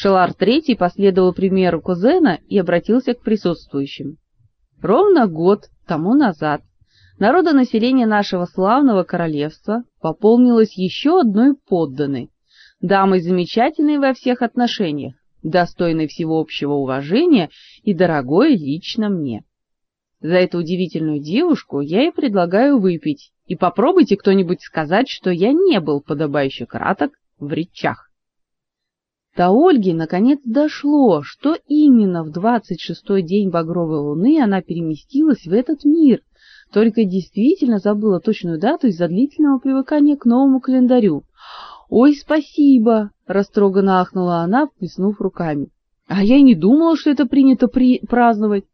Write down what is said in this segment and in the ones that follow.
Шелар III последовал примеру кузена и обратился к присутствующим. Ровно год тому назад народонаселение нашего славного королевства пополнилось еще одной подданной, дамой замечательной во всех отношениях, достойной всеобщего уважения и дорогой лично мне. За эту удивительную девушку я и предлагаю выпить, и попробуйте кто-нибудь сказать, что я не был подобающе краток в речах. До Ольги наконец дошло, что именно в двадцать шестой день Багровой Луны она переместилась в этот мир, только действительно забыла точную дату из-за длительного привыкания к новому календарю. «Ой, спасибо!» — растроганно ахнула она, вплеснув руками. «А я и не думала, что это принято при... праздновать.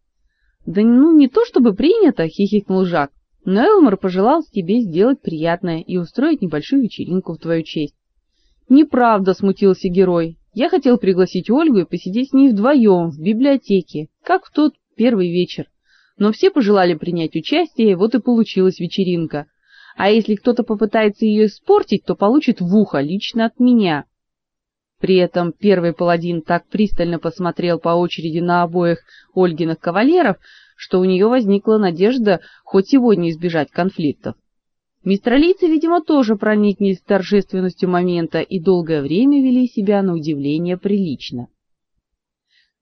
Да ну не то чтобы принято, хихикнул Жак. Но Элмор пожелал тебе сделать приятное и устроить небольшую вечеринку в твою честь. Неправда, смутился герой. Я хотел пригласить Ольгу и посидеть с ней вдвоем в библиотеке, как в тот первый вечер. Но все пожелали принять участие, вот и получилась вечеринка. А если кто-то попытается ее испортить, то получит в ухо лично от меня. При этом первый паладин так пристально посмотрел по очереди на обоих Ольгиных кавалеров, что у нее возникла надежда хоть сегодня избежать конфликтов. Мистралийцы, видимо, тоже прониклись торжественностью момента и долгое время вели себя на удивление прилично.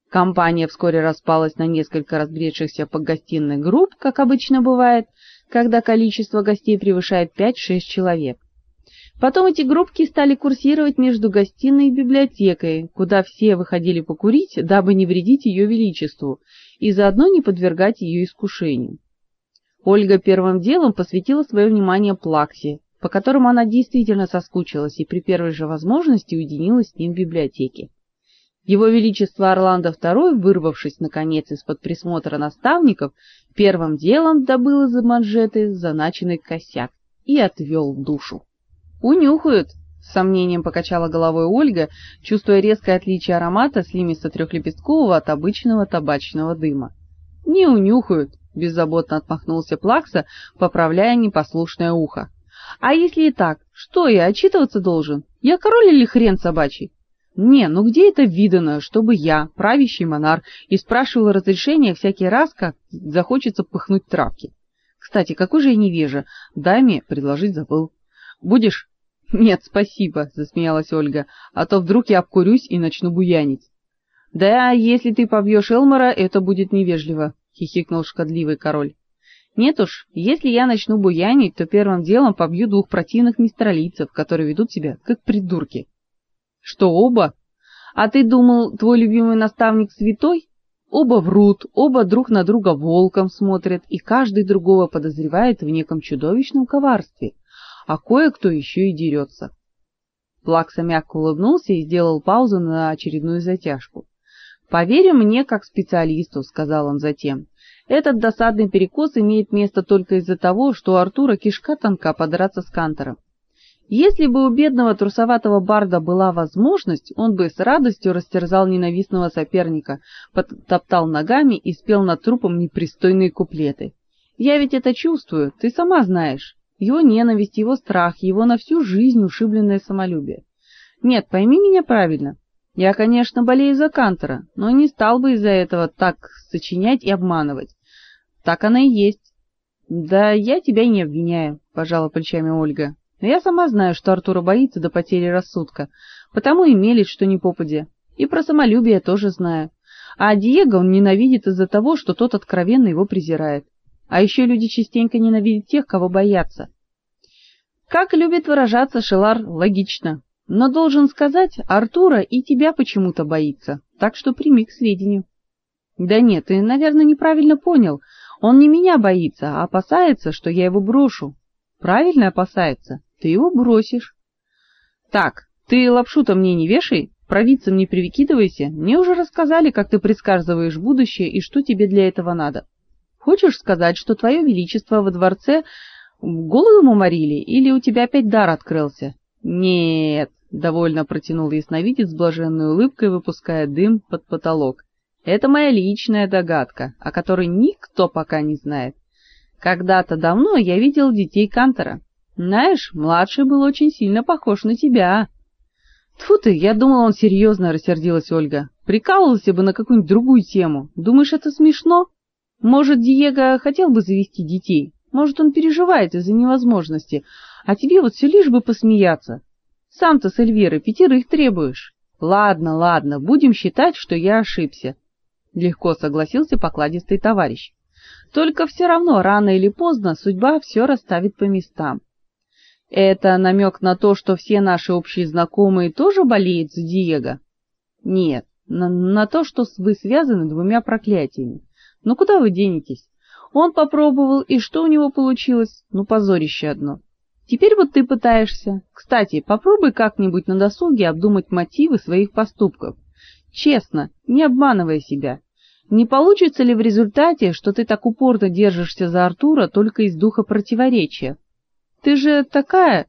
Компания вскоре распалась на несколько разбредшихся по гостиной групп, как обычно бывает, когда количество гостей превышает 5-6 человек. Потом эти группки стали курсировать между гостиной и библиотекой, куда все выходили покурить, дабы не вредить ее величеству и заодно не подвергать ее искушению. Ольга первым делом посвятила свое внимание Плаксе, по которому она действительно соскучилась и при первой же возможности уединилась с ним в библиотеке. Его величество Орландо II, вырвавшись наконец из-под присмотра наставников, первым делом добыл из манжеты заначенный косяк и отвел душу. Унюхают, с сомнением покачала головой Ольга, чувствуя резкое отличие аромата слимисто трехлепесткового от обычного табачного дыма. Не унюхают, беззаботно отмахнулся Плакса, поправляя непослушное ухо. А если и так, что я отчитываться должен? Я король или хрен собачий? Не, ну где это видано, чтобы я, правящий монарх, и спрашивал разрешения всякий раз, как захочется пыхнуть травки? Кстати, какой же я невежа, даме предложить забыл. Будешь нет, спасибо, засмеялась Ольга. А то вдруг я обкурюсь и начну буянить. Да, если ты побьешь Элмора, это будет невежливо, хихикнул шкодливый король. Нет уж, если я начну буянить, то первым делом побью двух противных мистралийцев, которые ведут себя как придурки. Что оба? А ты думал, твой любимый наставник святой? Оба врут, оба друг на друга волком смотрят, и каждый другого подозревает в неком чудовищном коварстве а кое-кто еще и дерется. Плакса мягко улыбнулся и сделал паузу на очередную затяжку. «Поверь мне как специалисту», — сказал он затем. «Этот досадный перекос имеет место только из-за того, что у Артура кишка тонка подраться с Кантором. Если бы у бедного трусоватого барда была возможность, он бы с радостью растерзал ненавистного соперника, потоптал ногами и спел над трупом непристойные куплеты. Я ведь это чувствую, ты сама знаешь. Его ненависть, его страх, его на всю жизнь ушибленное самолюбие. Нет, пойми меня правильно. Я, конечно, болею за Кантера, но не стал бы из-за этого так сочинять и обманывать. Так оно и есть. Да я тебя не обвиняю, пожала плечами Ольга. Но я сама знаю, что Артура боится до потери рассудка, потому и мелет, что не попадя. И про самолюбие тоже знаю. А Диего он ненавидит из-за того, что тот откровенно его презирает. А еще люди частенько ненавидят тех, кого боятся. Как любит выражаться Шелар, логично. Но должен сказать, Артура и тебя почему-то боится, так что прими к сведению. Да нет, ты, наверное, неправильно понял. Он не меня боится, а опасается, что я его брошу. Правильно опасается. Ты его бросишь. Так, ты лапшу-то мне не вешай, провидцам не привикидывайся. Мне уже рассказали, как ты предсказываешь будущее и что тебе для этого надо. Хочешь сказать, что твое величество во дворце голодом уморили или у тебя опять дар открылся? Нет, довольно протянул ясновидец с блаженной улыбкой, выпуская дым под потолок. Это моя личная догадка, о которой никто пока не знает. Когда-то давно я видел детей Кантора. Знаешь, младший был очень сильно похож на тебя. Тфу ты, я думала, он серьезно, рассердилась Ольга. Прикалывался бы на какую-нибудь другую тему. Думаешь, это смешно? Может, Диего хотел бы завести детей? Может, он переживает из-за невозможности, а тебе вот все лишь бы посмеяться. Сам-то с Эльвирой пятерых требуешь. Ладно, ладно, будем считать, что я ошибся. Легко согласился покладистый товарищ. Только все равно рано или поздно судьба все расставит по местам. Это намек на то, что все наши общие знакомые тоже болеют за Диего? Нет, на, на то, что вы связаны двумя проклятиями. Ну куда вы денетесь? Он попробовал, и что у него получилось? Ну позорище одно. Теперь вот ты пытаешься. Кстати, попробуй как-нибудь на досуге обдумать мотивы своих поступков. Честно, не обманывая себя. Не получится ли в результате, что ты так упорно держишься за Артура только из духа противоречия? Ты же такая,